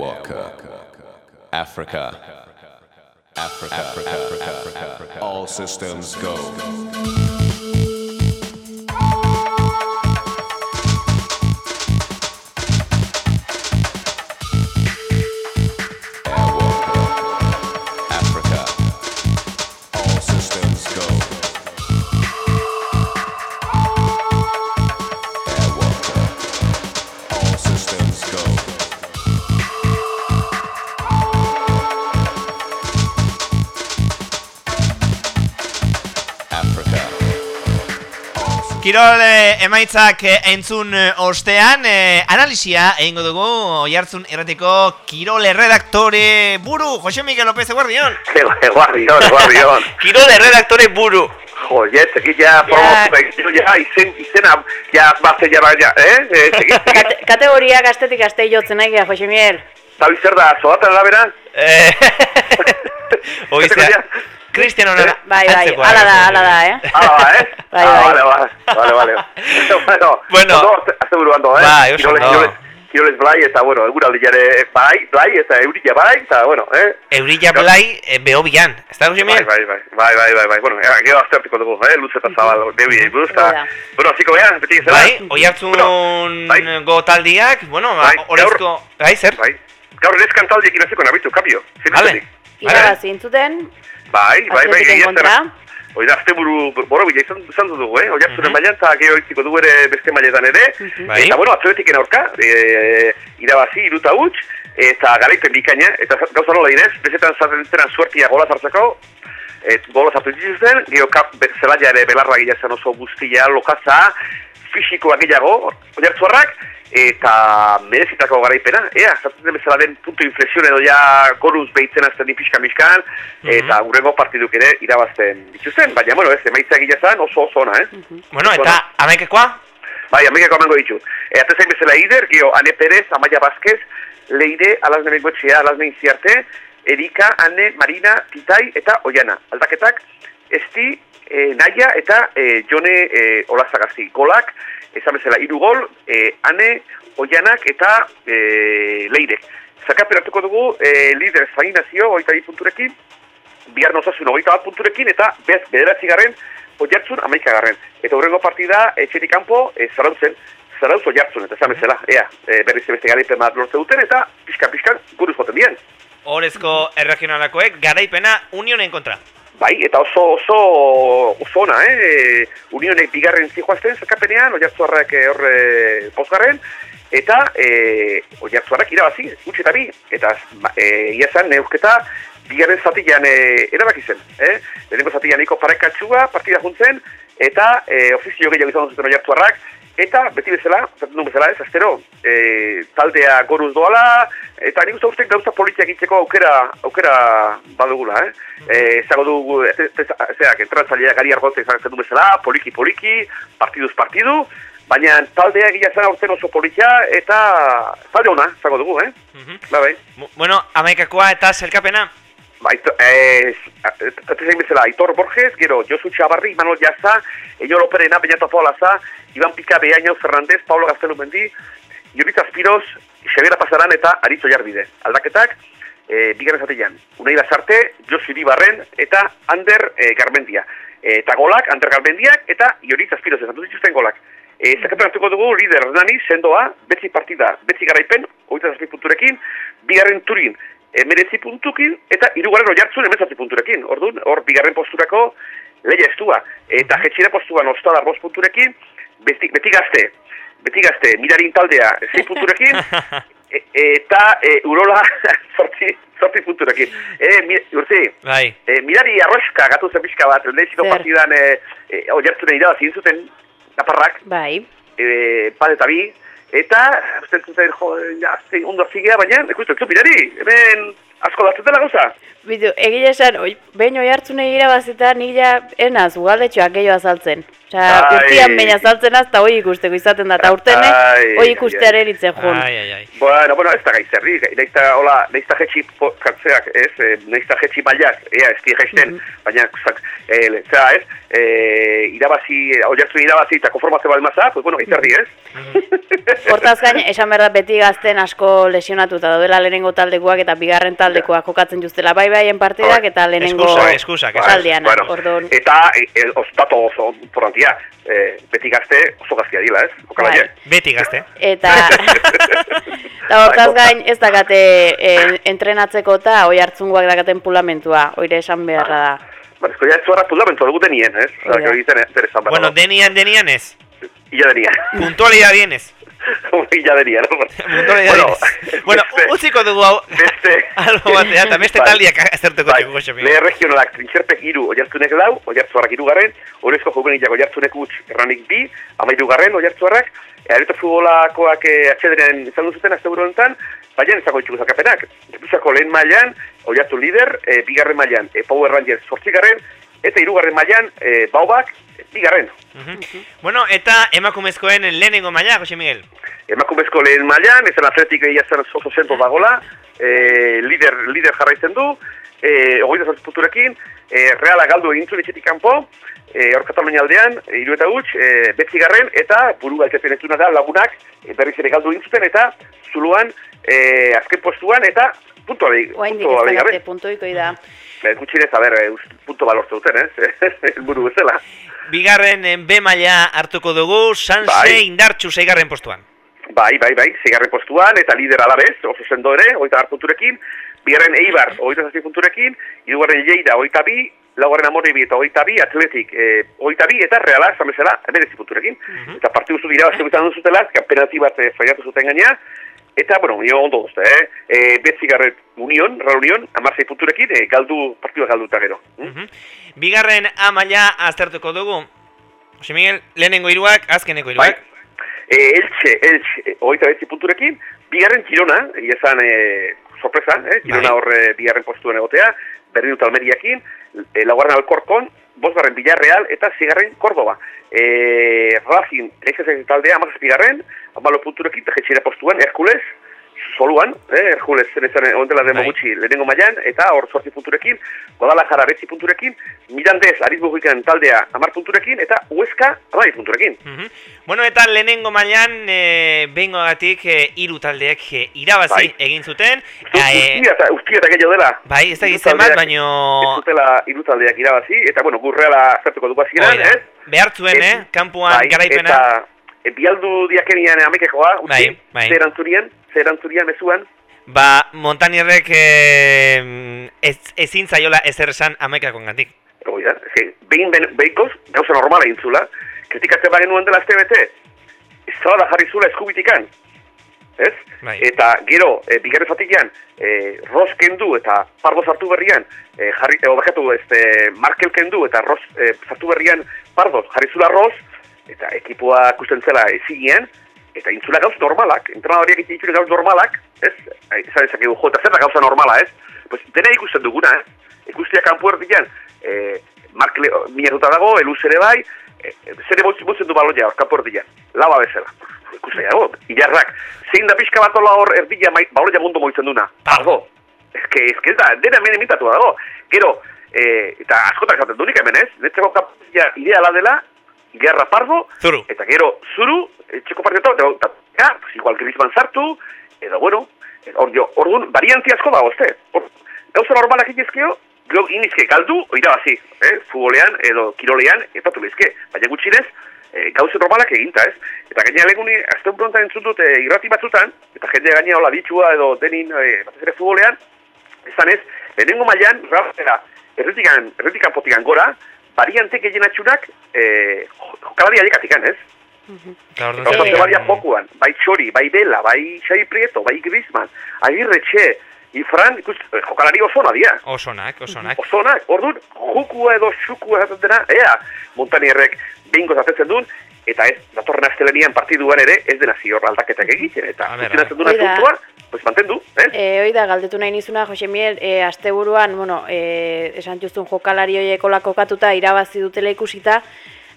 Airwalker. Africa. Africa. Africa. Africa. All systems go. Kirol eh, emaitzak eh, entzun eh, ostean, eh, analisia egingo dugu oihartzun erratiko Kirol erredaktore buru, Jose Miguel López Eguardion. Eguardion, eguardion. Kirol erredaktore buru. Jo, ya, aquí ya promozu ya, izen, izena, ya, base ya, ya, eh? eh segi, Kate kategoria gaztetik gazte jotzen nahi Jose Miguel. zabi zer da, zoatan da bera? Eh, Oizea, Cristiano Eh? Bai, bai, antzekoa, ala da, eh, ala da, eh? Ah, ba, eh? Bai, ah, bai. vale, vale, vale, vale. bueno, ondo, azte, buruando, eh? Bai, oso ondo. kiroles, kiroles blai, eta, bueno, eguraldi jare, bai, blai, eta eurilla bai, eta, bueno, eh? Eurilla Blai eh, behobian, ez da Jose Bai, bai, bai, bai, bai, bai, bai, bueno, eh, gero aztertuko dugu, eh, luze eta zabal, debi, buruz, eta, Hori da. bueno, ziko beha, beti gezela. Bai, oihartzun Bueno, bai. go taldiak, bueno, ba, Bai, orezko, bai, zer? Bai, gaur neskan taldiek inaziko nabitu, kabio, Vale. zintuzetik. Irabazi intzuten, Bai, bai, bai, kontra. zer. Hoi da, azte buru, boro bila izan, izan dugu, eh? Hoi hartzuren Mhm. mailan, eta gero itziko dugu ere beste mailetan ere. Bai. Eta, bueno, atletiken aurka, e, irabazi, iruta huts, eta garaipen bikaina, eta za- gauza nola dinez, bezetan zaten zena suertia gola zartzeko, et, gola zartu dituzten, gero kap, be, zelaia ere belarra zen oso guztia, lokatza, fisikoa gehiago, hoi hartzuarrak, eta merezitako garaipena, ea, zaten den bezala den puntu inflexion edo ja goruz behitzen azten di pixka miskan, eta urrengo partiduk ere irabazten dituzten, baina, bueno, ez, emaitza gila zen oso oso ona, eh? Bueno, eta amaikekoa? Bai, amerikako emango ditu. E, atezain bezala ider, gio, Ane Perez, Amaia Vázquez, Leire, Alazne Bengoetxea, Alazne Inziarte, Erika, Ane, Marina, Titai eta Oiana. Aldaketak, Esti, e, Naia eta e, Jone e, Olazagazi. Golak, esan bezala, hiru gol, e, Ane, Oianak eta e, Leire. Zakapen hartuko dugu, e, lider zainazio, oita bi punturekin, bihar nozasun hogeita bat punturekin, eta bez, bederatzi garren, oiartzun amaika garren. Eta hurrengo partida, etxetik kanpo, e, zarautzen, zarauz oiartzun, eta esan bezala, ea, e, berriz beste garaipen bat lortze duten, eta pixka-pixkan guruz joten dien. Orezko erregionalakoek garaipena unionen kontra. Bai, eta oso, oso, oso ona, eh? Unionek bigarren zijoazten zakapenean, oiartzuarrak eh, horre posgarren, eta e, oiartzuarrak irabazi, gutxi eta bi, eta ba, e, iazan neuzketa bigarren zatian e, erabaki zen, eh? Lehenengo zatian niko parekatxua, partida juntzen, eta e, ofizio gehiago izan zuten oiartzuarrak, eta beti bezala, zaten duen bezala ez, astero, e, taldea goruz doala, eta nik uste gauza politia egiteko aukera, aukera badugula, eh? Eh, zago dugu, zeak, entrantzaileak gari argote izan du bezala, poliki-poliki, partiduz partidu, baina taldea egia zen aurten oso politia, eta talde ona, zago dugu, eh? Mhm. Ba, bai. Bu- Bueno, amaikakoa eta zelkapena. Ba, ito, eh, atezain bezala, Aitor Borges, gero, Josu Txabarri, Manuel Jaza, Eño Loperena, Beñato Paolaza, Iban Pika, Beaño, Fernández, Pablo Gaztelu Mendi, Jorit Azpiroz, Xabiera Pasaran eta Aritzo Jarbide. Aldaketak, e, bigarren zatean, Unai Lazarte, Josu Iribarren eta Ander e, Garmendia. E, eta golak, Ander Garmendiak eta Jorit Azpiroz, ezatu dituzten golak. E, Zakapen hartuko dugu, lider Hernani, sendoa, betzi partida, betzi garaipen, hogeita zazpi punturekin, bigarren turin, emeretzi puntukin, eta hirugarren oiartzun emezatzi punturekin. Orduan, hor, bigarren posturako leia estua. Eta jetxira postuan ostadar bost punturekin, beti, beti gazte, beti gazte, mirarin taldea, zei punturekin, e, eta e, urola sortzi, sortzi punturekin. E, mi, urti, Bai. e, mirari arroska gatu zen pixka bat, lehiziko Zer? partidan e, e, oiartzune irabazi zuten naparrak, bai. e, bat eta bi, eta, uste zuten, jo, ja, zein ondo zigea, baina, ikustu, ez mirari, hemen asko datzen dela gauza. Bitu, egile esan, oi, behin oi hartzunei irabazita nila enaz, ugaldetxoak gehiago azaltzen. Osea, Ai. urtian baina saltzen az, eta hoi ikusteko izaten da, eta urtene, Ai, hoi ikustearen itzen joan. Ai, ai, ai. Bueno, bueno, ez da gaizerri, naizta, hola, naizta jetxi kartzeak, ez, eh, naizta jetxi mailak, ea, ez di jaisten, baina, zak, eh, zera, ez, eh, irabazi, oiartu irabazi eta konformazio bat maza, pues bueno, gaizerri, ez? Hortaz gain, esan behar da beti gazten asko lesionatuta daudela lehenengo taldekoak eta bigarren taldekoak jokatzen justela bai baien partidak eta lehenengo Eskusak, Bai, taldean. bueno, Orduan, Eta, e, e, os, dato oso importantia, eh, beti gazte oso gaztia dila, ez? Jokalariak. Beti gazte. Eta, eta hortaz gain ez dakate e, entrenatzeko eta oi hartzungoak dakaten pulamentua, oire esan beharra da. Ba, esko, ja, ez zuarra fundamentu dugu denien, ez? Hori da. Osa, egiten zer esan behar. Bueno, denian, denian ez. Illa denien. Puntualidad dienez. Illa denien. Puntualidad dienez. Bueno, beste- utziko dugu hau. Beste... Albo batea, eta beste taldiak azertuko Bai, dugu, Jose Miguel. Lehe regionalak trintxerpek iru oiartzunek lau, oiartzuarrak irugarren, horrezko juvenilak oiartzunek utx erranik bi, amairu garren oiartzuarrak, Areto futbolakoak eh, atxederen izan duzuten azte buru honetan, baina ez dago itxugu zakapenak. Gipuzako lehen mailan, oiartu lider, eh, bigarren mailan, eh, Power Rangers sortzigarren, eta hirugarren mailan, eh, Baobak, eh, bigarren. Mhm. Bueno, eta emakumezkoen lehenengo maila, Jose Miguel. Emakumezko lehen mailan, ez atletik egia zen oso zento dagola, e, lider, lider jarraitzen du, e, hogeita zortzi punturekin, e, reala galdu egin zuen etxetik kanpo, e, hor Katalunia aldean, e, iru eta huts, e, betzigarren, eta buru gaitezen ez da lagunak, e, berriz ere galdu egin zuten, eta zuluan, e, azken postuan, eta puntua behi, Oaindik puntua ez da. E, Gutxinez, a ber, punto balortu duten, ez? Helburu bezala. Bigarren eh, B maila hartuko dugu, Sanse Bai. indartxu zeigarren postuan. Bai, bai, bai, zigarren postuan, eta lider alabez, oso sendo ere, oita har punturekin, bigarren Eibar, oita zazpi punturekin, irugarren Lleida, oita bi, laugarren Amorribi eta oita bi, Atletik, e, oita bi, eta Reala, esan bezala, emerezi punturekin. Eta partidu zu dira, bazte izan duzutela, kampenati bat e, faiatu zuten gaina, eta, bueno, nio ondo duzte, eh? E, betzigarren Union, Real Union, amarzei punturekin, e, galdu, partidua galduta gero. Mm? Mhm. Bigarren A maila aztertuko dugu. Jose Miguel, lehenengo hiruak, azkeneko Bai. hiruak. E, Elche, Elche, e, hogeita betzi punturekin, bigarren Girona, egia esan e, sorpresa, eh? Girona Bai. horre bigarren postuen egotea, berdin dut Almeriakin, e, laugarren Alkorkon, bosgarren Villarreal eta zigarren Cordoba. E, Racing, eixazen taldea, amazazpigarren, amalo punturekin, tejetxera postuan, Herkules, soluan, eh, Herkules zen ezan ondela demo Bai. gutxi lehenengo mailan eta hor sortzi punturekin, Guadalajara betzi punturekin, Mirandez, Arizbujikan taldea amar punturekin, eta Huesca amai punturekin. Mhm. Bueno, eta lehenengo mailan e, behingoagatik e, hiru taldeek e, irabazi Bai. egin zuten. Ustia E, eta, eta gehiago dela. bai, ez da gizten bat, taldeak baino... Ez dutela hiru taldeak irabazi, eta bueno, gurreala aztertuko dugu hasieran, Hoi da. ez? Behar zuen, Ez- eh? Kanpuan bai, garaipena. Eta e, bialdu diakenian amekekoa, utzi, Bai, bai. zer antzurian, zer antzurian mezuan, Ba, Montanierrek e, ez, ezin zaiola ezer esan amaikakoen gantik. hoi da, eske, behin ben, behikoz, gauza normala intzula, kritikatzen bagenuen dela azte bete, ez zabala jarri zula eskubitikan, ez? Bai. Eta gero, e, bigarren zatikian, e, Ros kendu eta Pardo sartu berrian, e, jarri, e, obekatu, este, Markel kendu eta Ros e, sartu berrian Pardo, jarri zula Ros, eta ekipua ikusten zela ezinean, eta intzula gauz normalak, entrenadoriak egiten dituen gauz normalak, ez? Ai, Esan dezakegu, jo, eta zer da gauza normala, ez? Pues, dena ikusten duguna, ez? Ikustia kanpu erdian, e, Mark Le- minatuta dago, eluz ere bai, e, e, zer ebotzi butzen du baloia hor, kanpu erdian, laba bezala. Ikustia dago, ilarrak, zein da pixka bat hola hor erdia baloia mundu moitzen duna. Pardo. Eske, eske ez da, dena imitatu dago. Gero, e, eta askotak esaten dunik hemen ez, netzeko kapia ideala dela, Gerra Pardo, Zuru. eta gero zuru, etxeko partieto, eta, eta, eta pues, igual Griezmann sartu, edo bueno, eh, hor jo, orduan, varianti asko da, oste. Hor, gauza normalak egizkio, gero inizke galdu, irabazi, eh, futbolean edo kirolean, eta tulizke, baina gutxinez, eh, gauza normalak eginta, ez? Eta gainera leguni, azten pronta entzun dut eh, irrati batzutan, eta jende gainera hola ditxua edo denin, eh, batez ere futbolean, esan ez, lehenengo mailan, rabera, erretikan, erretikan potikan gora, variante gehienatxunak, eh, jokalari aiekatikan, ez? Eta orduan zebaria jokuan, bai Txori, bai Bela, bai Xabi Prieto, bai Griezmann, Agirre Txe, Ifran, ikus, eh, jokalari oso nadia. Osonak, osonak. Osonak, orduan, jukua edo xukua esaten dena, ea, Montanierrek behingo zatetzen duen, eta ez, datorren astelenian partiduan ere, ez dena zior aldaketak egiten, eta A ber, funtzionatzen duen Hoi da. asuntua, pues mantendu, eh? E, hoi da, galdetu nahi nizuna, Jose Miel, e, asteburuan, bueno, e, esan justun jokalari horiek hola kokatuta irabazi dutela ikusita,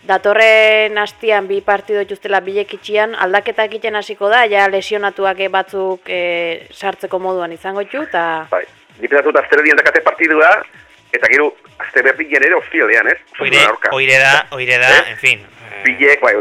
datorren hastian bi partido dituztela bilek itxian, aldaketak egiten hasiko da, ja lesionatuak eh, batzuk e, sartzeko moduan izango ditu, eta Bai, nipetatu da aztere dian dakate partidua, eta gero, azte bilen ere ostialean, ez? Oire, oire da, oire da, Eh? en fin. eh, Bilek, bai,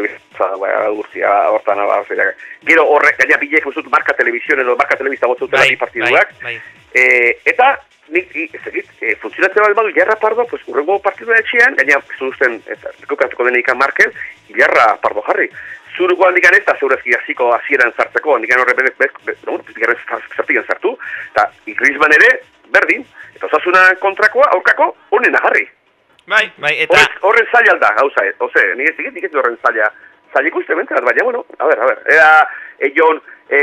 bai, oza, bai, guztia, hortan ala, zerak. Gero horrek, gaina bilek uzut marka televizioen edo marka telebista gotzutela bi partiduak. bai, Eh, eta, nik, i- ez egit, e, funtzionatzen badu badu, jarra pardo, pues, urrengo partidua etxean, gaina, zuzten, eta, dekokatuko den ikan marken, jarra pardo jarri. Zuruko handikan ez da zeurezki hasiko hasieran sartzeko, handikan horre bedek, no, bigarren sartikan sartu, eta Griezmann ere, berdin, eta osasuna kontrakoa, aurkako, onena jarri. bai, bai, eta... Horren, zaila alda, gauza, ez, oze, nik ez digit, nik ez du horren zaila, zaila ikusten bentzat, baina, bueno, a ver, a ver, era, eion, e,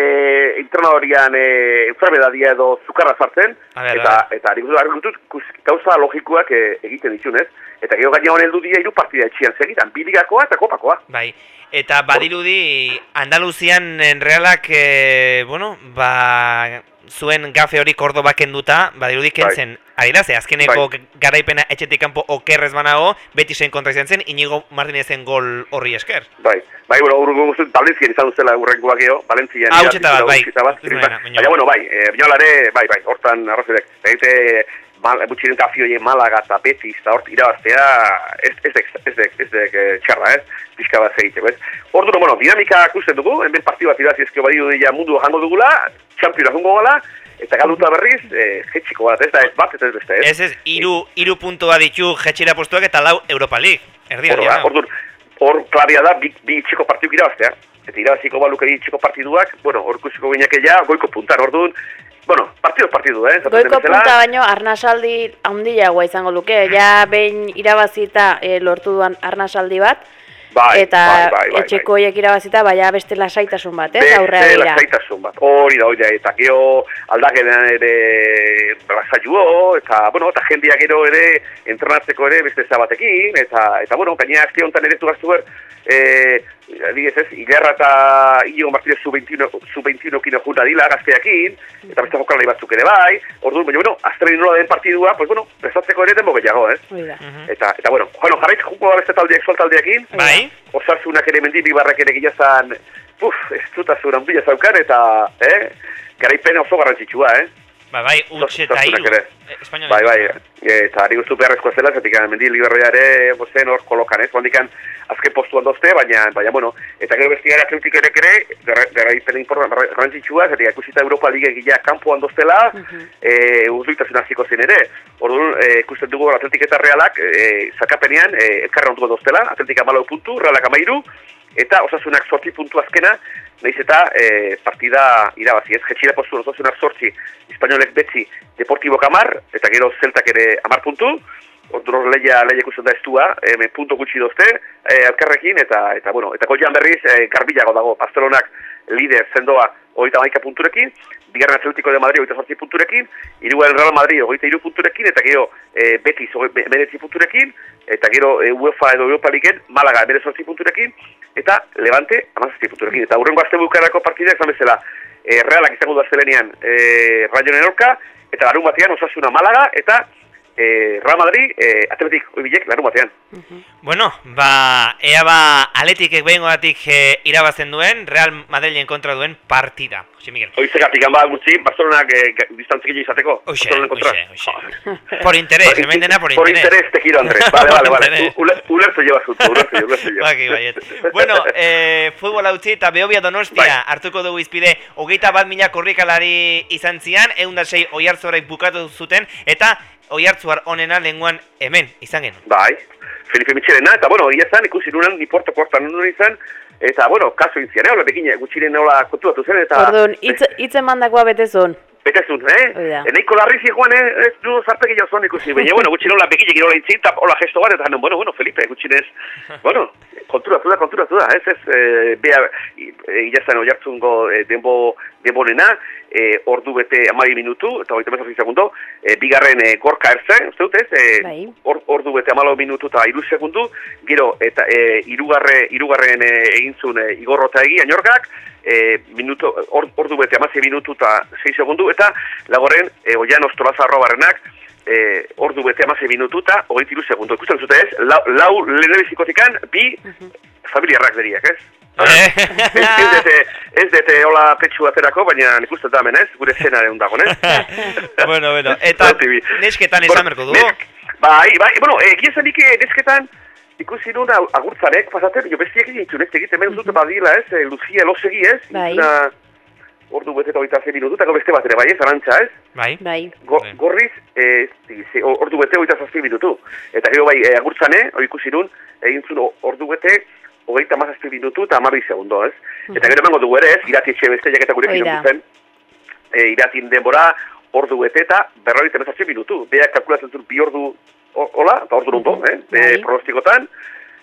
entrenadorian, e, enfermedadia edo zukarra sartzen, eta, eta dut, kus- gauza logikoak e, egiten ditun, ez? Eta gero gaina honen dira hiru partida etxian segitan, biligakoa eta kopakoa. Bai, eta badirudi Andaluzian realak, e, bueno, ba, zuen gafe hori Kordoba kenduta, badirudi kentzen, ari da, ze azkeneko Bai. garaipena etxetik kanpo okerrez banago, beti zen kontra izan zen, Inigo Martinezen gol horri esker. Bai, bai, bueno, urrengo guztien Valentzian izan duzela urrengoak geho, Valentzian. Ah, utxeta bat, bai. baina- bueno, bai, e, binolare, bai, bai, hortan arrazilek. Egite, mal, butxiren kafioie Malaga eta Betis, eta hort irabaztea, ez, ez dek, ez dek, ez dek e, txarra, ez? Pixka bat segiteko, ez? Ordu, bueno, dinamika akusten dugu, hemen partidu bat irabazi ezkio badiru dira mundu jango dugula, txampiona jungo gala, eta galduta berriz, e, jetxiko bat, ez da, ez bat, ez beste, ez? Ez ez, iru, iru puntua ditu jetxira postuak eta lau Europa League. Erdi, da, orduan, hor klabia da, bi, bi txiko partiduk irabaztea. Eta irabaziko baluke txiko partiduak, bueno, hor ikusiko gineak ja, goiko puntan, orduan, bueno, partidu partidu, eh? esaten goiko bezala. punta baino arnasaldi handiagoa izango luke, ja behin irabazita e, lortu duan arnasaldi bat, bai, eta bai, bai, bai, etxeko hoiek irabazita, baina beste lasaitasun bat, ez, Beste aurrea dira. lasaitasun bat, hori da, hori da, eta gero aldaketan ere lasaituo, eta, bueno, eta jendia gero ere entrenatzeko ere beste zabatekin, eta, eta bueno, gaina azte honetan ere zugaztu ber, eh, adibidez ez, Ilerra eta Inigo Martínez sub-21 sub-21 kino junta dila gazteakin, eta beste jokalari batzuk ere bai, orduan, baina, bueno, azteren nola den partidua, pues, bueno, prestatzeko ere denbo gehiago? Hori da. Eta, eta bueno, bueno, jarraiz juko da beste taldeak, sol taldeakin, Bai, osasunak ere mendi bibarrak ere gilazan, puf, ez dut azuran bila zaukan, eta, eh, garaipena oso garrantzitsua, eh? bai, bai, utxe eta Zortzunak iru. ere. Espainola. Bai, bai, e, eta ari guztu beharrezkoa zela, zetik mendi liberroia ere, bozen hor kolokan, ez? Handikan azken postuan dozte, baina, baina, bueno, eta gero bestiara atletik ere kere, garaipen garrantzitsua, zetik ikusita Europa Liga gila kanpoan doztela, e, urduitasun hasiko zen ere. Orduan, e, ikusten dugu atletik eta realak, e, zakapenean, e, elkarra onduko doztela, atletik amalau puntu, realak amairu, eta osasunak sortzi puntu azkena, nahiz eta e, partida irabazi, ez? Jetxira postu osasunak sortzi, espainolek betzi, Deportibo kamar, eta gero zeltak ere amar puntu, Orduan hor leia, leia ikusten da estua, hemen punto gutxi dozte, e, alkarrekin, eta, eta, bueno, eta goian berriz, e, garbilago dago, Barcelonak lider zendoa hogeita maika punturekin, bigarren atletiko de Madrid hogeita sortzi punturekin, hirugarren Real Madrid hogeita hiru punturekin, eta gero e, Betis emeretzi punturekin, eta gero e, UEFA edo Europa Liguen Malaga emeretzi sortzi punturekin, eta Levante amazazti punturekin. Eta hurrengo azte bukarako partida, esan bezala, e, Realak izango du aztelenean e, Rayonen aurka, eta larun batean osasuna Malaga, eta e, Real Madrid, e, atletik oibilek larun batean. Bueno, ba, ea ba, aletik behingoatik e, irabazen duen, Real Madrilen kontra duen partida. Jose Miguel. Oizegatik gamba gutxi, Barcelonak e, distantzik izateko. Oixe, kontra. oixe, oixe. Por interés, hemen dena por Por interés. interés te quiero, Andrés. Vale, vale, vale. interés. U- ule- Ulertu llevas justo, ulertu llevas, ulertu llevas. Baki, baiet. Bueno, eh, futbol utzi eta Beobia Donostia Bai. hartuko dugu izpide hogeita bat mila korrikalari izan zian, egun da sei oiartzuarak bukatu zuten, eta oiartzuar onena lenguan hemen, izan genuen. Bai, Felipe Michelena, eta bueno, ia zan, ikusi nunan, ni porto kortan nuen izan, eta bueno, kaso intzian, eh, hola, bekin, gutxiren nola kontuatu zen, eta... Orduan, hitz, hitz emandakoa betezun. Betezun, eh? Hori da. Eneiko larri zigoan, eh? Ez du zarpegi jauzon ikusi. Baina, bueno, gutxi nola bekile girola intzin, eta hola gesto bat, eta bueno, bueno, Felipe, gutxinez, bueno, konturatu da, konturatu da, ez ez, e, bea, ilazan oiartzungo e, denbo, denbonena, e, ordu bete amai minutu, eta hogeita mezazin segundo, e, bigarren e, gorka erze, uste dut ez, e, Bai. or, ordu bete amalo minutu eta iru segundu, gero, eta e, irugarre, irugarren e, egin zuen e, igorrota egi, ainorgak, e, minutu, or, ordu bete amazi minutu eta 6 segundu, eta lagoren, e, oian ostolazarro barrenak, e, ordu bete amase minutu eta hogeita iru segundo. Ikusten zute ez, lau, lau lehenbizikotikan bi familiarrak deriak, ez? Eh. ez, dete, ez dete hola petxu aterako, baina ikusten da hemen, ez? Gure zena egun dago, ez? bueno, bueno, eta nesketan esan berko dugu. Bai, bai, bueno, egia zen nik eh, nesketan ikusi nun agurtzanek, pasatzen, jo bestiak egin zuen, ez egiten, hemen dute badila, ez? eh, Lucia elosegi, ez? Bai. Ituna, Ordu bete eta hogeita ze minutu, eta gero beste bat ere, bai, ez, arantxa, ez? Bai. Bai. Go, Bai. gorriz, e, o- ordu bete hogeita zazpi minutu. Eta gero bai, e, agurtzane, ikusi nun, egin zuen ordu bete hogeita mazazpi minutu eta amabi segundo, ez? Eta gero emango dugu ere, ez, irati etxe beste jaketa gurekin Hoi da. zen, e, iratin denbora ordu bete eta berrogeita mazazpi minutu. Beak kalkulatzen zuen bi ordu hola, eta ordu ondo, eh? Bai. E, pronostikotan,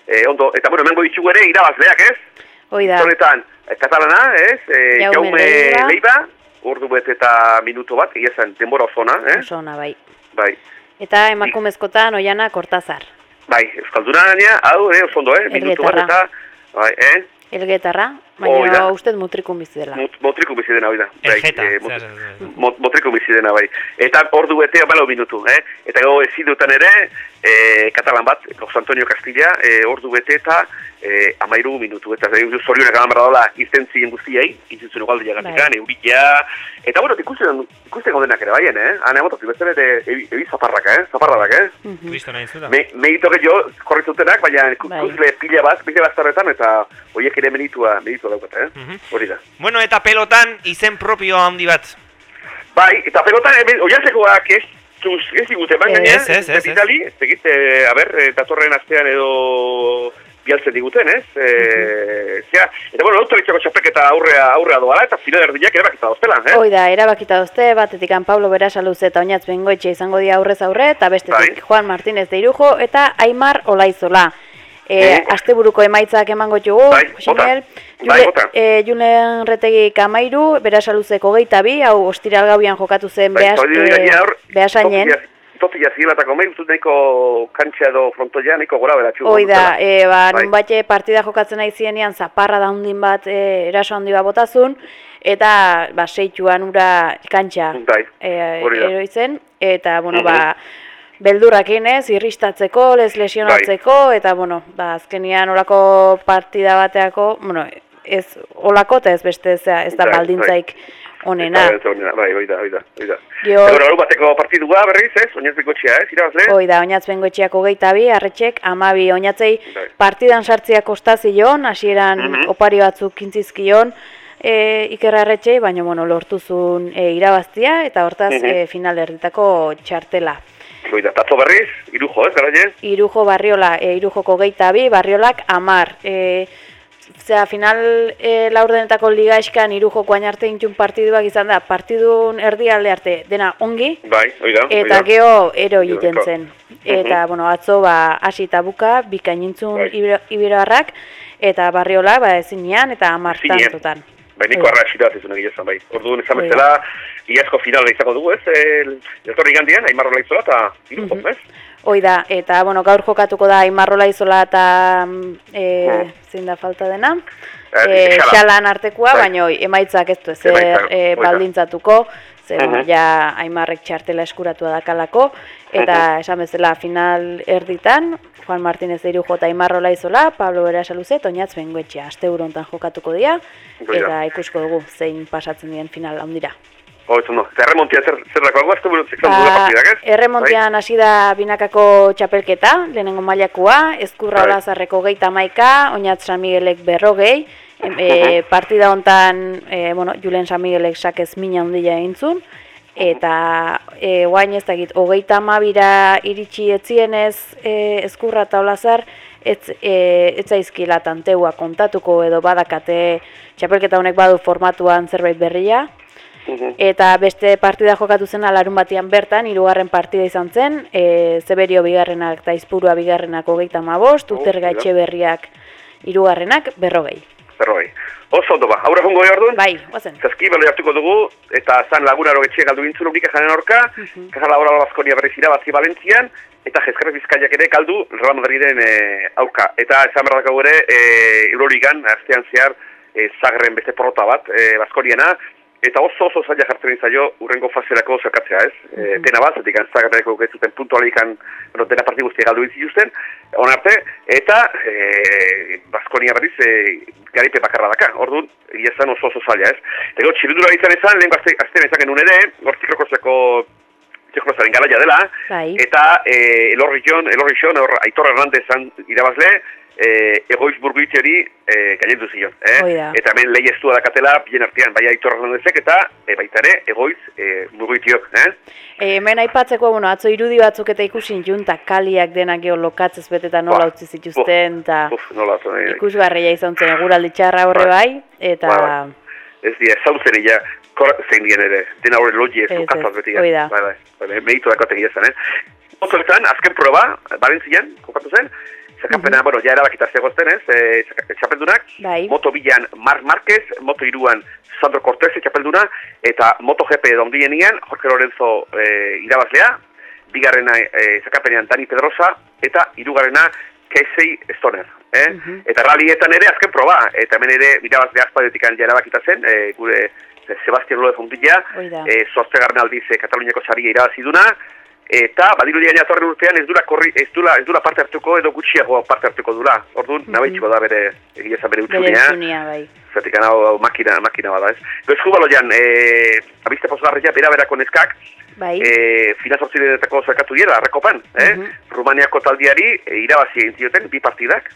e, ondo, eta bueno, emango ditugu ere irabazleak, ez? Hoi da. Honetan, eh, katalana, ez? E, Jaume Jaume Leiva. Leiva, ordu bete eta minutu bat, egia zen, denbora oso ona, eh? Oso ona, bai. Bai. Eta emakumezkotan oiana kortazar. Bai, Euskalduna gaina, hau, eh, oso ondo, eh, minutu bat eta, bai, eh, Elgetarra, baina ustez mutrikun bizi dela. mot, motriku bizi dena, hoi da. Bai, eh, zer- mot, mot, motriku bizi dena, bai. Eta ordu bete, balo minutu, eh, eta gero ezin dutan ere, eh, katalan bat, Jose Antonio Castilla, eh, ordu bete eta eh, amairu minutu, eta zai, zorionak eman behar dola, izten ziren guztiei, izin zuen ugalde jagatikan, Bai. eurila, eta bueno, ikusten, ikusten gaudenak ere baien, eh, hane amototik, beste bete, ebi, ebi zaparrak, eh, zaparrak, eh, Mhm. Kristo nahi zuda. Me, megito gehiago korrizutenak, baina ku- Bai. kuzle pila bat, pila bat zarretan, eta horiek ere meritua, meritua daukate, eh? Mhm. Hori da. Bueno, eta pelotan izen propio handi bat. Bai, eta pelotan, hemen, oiantzekoak ez, zuz, ez digute, eman Ez, gaina, ez, ez, ez. Bidali, ez egit, eh, a ber, eh, datorren astean edo bialtzen diguten, ez? E, zera, eta bueno, autoritxako txapeketa aurrea, aurrea doala, eta final erdiak ere bakita doztela, eh? Hoi da, erabakita dozte, batetik Pablo Berasaluz eta Oñatz Bengoetxe izango dira aurrez aurre, eta bestetik Bai. Juan Martínez de Irujo eta Aimar Olaizola. E, Eh. asteburuko emaitzak emango txugu, Bai, bota. Bai, bota. e, Julen Retegi Kamairu, Berasaluzeko geita bi, hau ostiral gauian jokatu zen Bai, e, gaina hor, behasainen. Toti jazilatako mehi, ustut nahiko kantxa edo frontoia, nahiko gora beratxu. Hoi da, e, ba, Bai. nun batxe partida jokatzen nahi zienean zaparra da hundin bat e, eraso handi bat botazun, eta ba, seituan ura kantxa Bai, e, eroizen, eta, bueno, ba, beldurrakin ez, irristatzeko, les lesionatzeko, Bai. eta, bueno, ba, azkenian olako partida bateako, bueno, ez olako eta ez beste, zera, ez da Bai, baldintzaik onena. Bai, onena, bai, hoi da, hoi da, hoi da. Eta gero, bateko partidua berriz, ez? Oinazbeko txea, ez? Irabazle? Hoi da, oinatz bengoetxeak hogeita bi, arretxek, amabi oinatzei Bai. partidan sartzia kostazion, hasieran Mhm. opari batzuk kintzizkion, e, ikerra arretxei, baina bueno, lortuzun e, irabaztia, eta hortaz Mhm. e, final erditako txartela. Hoi da, tatzo berriz, irujo, ez, garaile? Irujo barriola, e, irujoko geita bi, barriolak amar. E, Zera, final e, laurdenetako liga eskan irujoko arte intxun partiduak izan da, partidun erdialde arte dena ongi, Bai, hoi da, hoi Eta da. geho ero egiten zen. Eta, bueno, atzo, ba, hasi eta buka, bikainintzun Bai. iberoarrak, eta barriola, ba, ezinean, eta amartan Ezinean. totan. Bai, niko Hoi. arra esira zizun egia esan, bai. Orduan esan bezala, iazko finala izango dugu, ez? El, etorri gandian, Aimarro Laizola eta irujo, Mhm. ez? Hoi da, eta, bueno, gaur jokatuko da Imarrola izola eta e, Mhm. zein da falta dena. Eh, E, Xala. xalan artekoa, Bai. baina emaitzak ez du Emaitzak, e, baldintzatuko, ze, bueno, Mhm. ja Aimarrek txartela eskuratua dakalako, eta esan bezala final erditan, Juan Martínez de Irujo eta Imarrola izola, Pablo Berasaluze, Toñatz Bengoetxea, aste jokatuko dira, eta ikusko dugu zein pasatzen dien final handira. Hoi, zondo. Eta erremontia zer, zer dako algo, azte burut zikzan dugu Ba, partidak, ez? erremontean hasi da binakako txapelketa, lehenengo mailakoa, ezkurra Bai. olazarreko geita maika, oinat San Miguelek berrogei, e, partida hontan, e, bueno, Julen San Miguelek sakez mina handia egintzun, eta e, guain ez dakit, hogeita amabira iritsi etzienez e, ezkurra eta olazar, ez, e, ez zaizkila tanteua kontatuko edo badakate txapelketa honek badu formatuan zerbait berria, Mhm. Eta beste partida jokatu zena larun batean bertan, hirugarren partida izan zen, e, Zeberio bigarrenak eta Izpurua bigarrenak hogeita mabost, Oh, Uterga mira. Etxeberriak hirugarrenak berrogei. Berroi. Oso ondo ba, aurra jongo orduan? Bai, guazen. Zazki belo hartuko dugu, eta zan lagunaro etxe galdu gintzun unika janen orka, Mhm. Kaja Laboral Baskonia berriz irabazi Valentzian, eta Jezkarrez Bizkaiak ere galdu Real Madriden e, aurka. Eta esan behar dakago ere, e, Euroligan, astean zehar, e, zagren beste porrota bat, e, Baskoniena, eta oso oso zaila jartzen zaio urrengo faserako zerkatzea, ez? Mm -hmm. e, dena bat, zetik ez zuten puntualikan, bueno, dena parti guztia galdu izituzten, onarte, eta e, Baskonia berriz e, garipe bakarra daka, orduan, egia zen oso oso zaila, ez? Eta gero, txirindura izan ezan, lehen azte, azten ezan genuen ere, hortzikrokoseko txekrosaren garaia dela, Bai. eta e, elorri jon, elorri jon, hor, Aitor Hernandezan irabazle, e, egoiz burguitxeri e, gainetu zion, eh? Hoi da. Eta hemen lehi estua dakatela, bien artean, bai Aitor Hernandezek eta e, baita ere, egoiz e, burguitiok, eh? E, hemen aipatzeko, bueno, atzo irudi batzuk eta ikusin junta kaliak denak gero lokatzez beteta nola Buah, utzi zituzten, eta eh, ikusgarria izan zen eguraldi txarra horre Bai. bai, eta... Bai, bai. ez dira, zautzen ja, zein dien ere, dena horre logi ez lukazaz beti. hoi da. Bai, bai, bai, meritu dako tegia zen, eh? Otoetan, azken kokatu zen, zerkapena, bueno, ja erabakita zegozten, ez, e, txapeldunak, Bai. moto bilan Marc Marquez, moto iruan Sandro Cortez txapelduna, eta MotoGP dondienian Jorge Lorenzo e, irabazlea, bigarrena e, zerkapenean Dani Pedrosa, eta hirugarrena Casey Stoner. Eh? Mhm. Eta rallietan ere azken proba, eta hemen ere irabazle aspaldetik ja erabakita zen, e, gure Sebastian López Fontilla, Hoi da. e, zortzegarren aldiz e, Kataluniako saria irabaziduna, eta badirudia atorren urtean ez dula, korri, ez, dula, ez dula parte hartuko edo gutxiago parte hartuko dula. Orduan, mm -hmm. da bere, egia bere Bere utxunea. utzunia, bai. Zatik hau makina, makina bada, ez? Gero eskubaloian, e, abiste pozgarria bera berako neskak, Bai, e, fina sortziretako zerkatu dira, arrekopan, eh? Mhm. Rumaniako taldiari e, irabazi egin zioten bi partidak,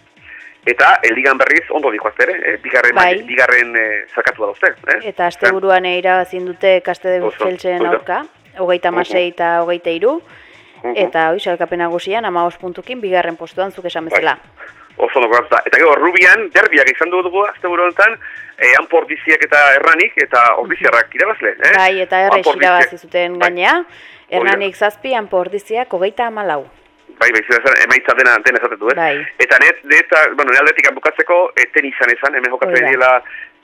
eta eligan berriz ondo dikoazte ere, eh? bigarren, Bai. bigarren e, zerkatu da uste, eh? eta asteburuan irabazin dute kaste de Felsen aurka, hogeita masei eta hogeita iru, eta hoi, salkapen nagusian, ama puntukin, bigarren postuan zuk esan bezala. Oso ondo gauza. Eta gero, Rubian, derbiak izan dugu azte buru honetan, e, hanpo ordiziak eta erranik, eta ordiziarrak irabazle, eh? Bai, eta errex irabazi zuten Bai. gainea, Hernanik zazpi, hanpo ordiziak hogeita amalau. Bai, bai, zira emaitza dena, dena esaten du, eh? Bai. Eta net, net, bueno, aldetik bukatzeko, e, tenisan esan, hemen jokatzen dira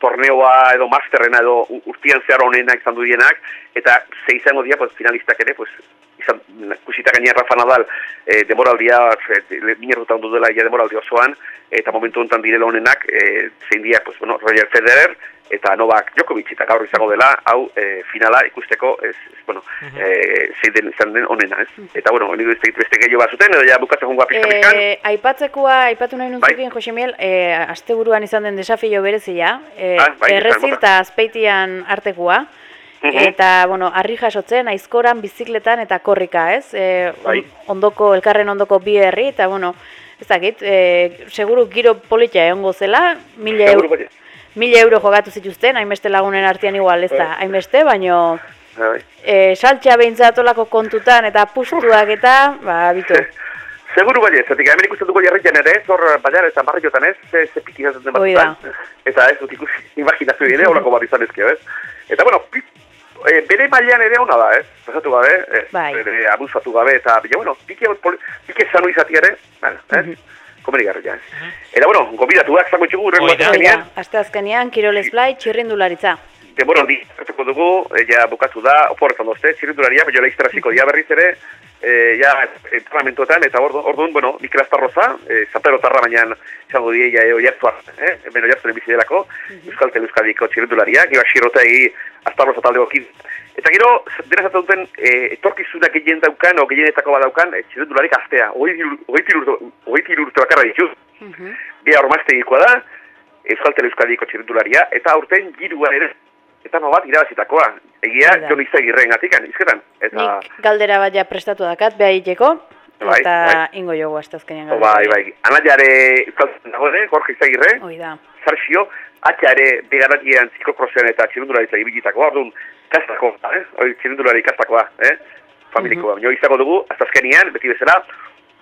torneoa edo masterrena edo urtian zehar honena izan du dienak, eta ze izango dira, pues, finalistak ere, pues, izan, kusita gainera Rafa Nadal, e, demoraldia, e, minerruta ondo dela ja demoraldi osoan, eta momentu honetan direla honenak, e, zein dira, pues, bueno, Roger Federer, eta Novak Djokovic, eta gaur izango dela, hau, e, finala ikusteko, ez, ez bueno, e, zein den izan den honena, ez? Eta, bueno, honi beste, beste gehiago bat zuten, edo ja bukatzen jongoa pixka E, aipatzekoa, aipatu nahi Bai. nuntzukin, Jose Miel, e, asteburuan izan den desafio berezia, e, Ah, bai, errezil eta azpeitian artekoa, eta, bueno, harri jasotzen, aizkoran, bizikletan eta korrika, ez? E, Bai. ondoko, elkarren ondoko bi herri, eta, bueno, ez dakit, e, seguru giro politia egongo zela, mila, bai. Mila euro jogatu zituzten, hainbeste lagunen artean igual, ez da, hainbeste, baino, Bai. e, saltxa behintzatolako kontutan, eta pustuak eta, ba, bitu. Seguru bai, zatik hemen ikusten dugu jarritan ere, zor baiar eta barriotan ez, ze, ze piki Hoi batzutan. Eta ez dut ikusi, imaginazio ere, holako bat izan ezkio, ez? Eta bueno, pi, e, bere mailean ere ona da, ez? Pasatu gabe, ez? Bai. Bere abusatu gabe, eta, bila, bueno, pike, poli- pike sanu izati ere, ez? Komeri garria, ez? Eta bueno, gomidatuak zango txugu, urrengo azkenean, aste azkenean, Kiroles Fly, txirrindularitza. denbora handi, hartuko dugu, ja bukatu da, oporretan dozte, txirindularia, baina leiztera ziko dia berriz ere, e, ja, entrenamentuetan, eta ordu, orduan, bueno, Mikel Astarroza, e, San Pedro Tarra baina izango die, ja, oiartuar, eh? hemen oiartuaren bizi delako, Euskal Tele Euskadiko txirindularia, gero xirota egi Astarroza talde gokin. Eta gero, dena zaten duten, e, etorkizunak gehien daukan, o gehienetako bat daukan, e, txirindularik astea, hogeiti urte bakarra ditu. Bia ormastegikoa da, Euskal Tele Euskadiko txirindularia, eta aurten girua ere, eta bat irabazitakoa. Egia. Jon Izagirren gatikan, izketan. Eta, Nik galdera bat ja prestatu dakat, beha hiteko, Bai, eta bai. ingo jogu aste azkenean oh, bai, bai. Anaiare dago ere, Jorge Izagirre, Hoi da. Zarzio, atxa ere begaratian zikokrosean eta txirindularitza ibilitakoa, orduan, kastako, eh? Hoi, txirindulari kastakoa, eh? Familikoa. Mm izango dugu, hasta azkenian, beti bezala,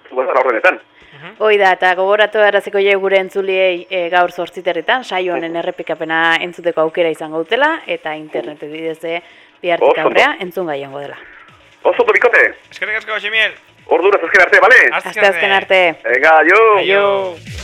zugazara horrenetan. Hoi da, eta gogoratu eraziko je gure entzuliei e, gaur zortziterritan, saio honen errepikapena entzuteko aukera izango dutela, eta internet bidez de bihartik aurrea entzun gaiongo dela. Oso ondo bikote, Eskerrik asko, Xemiel. ordura azken arte, bale? Aste azken arte. Ega, jo! Aio.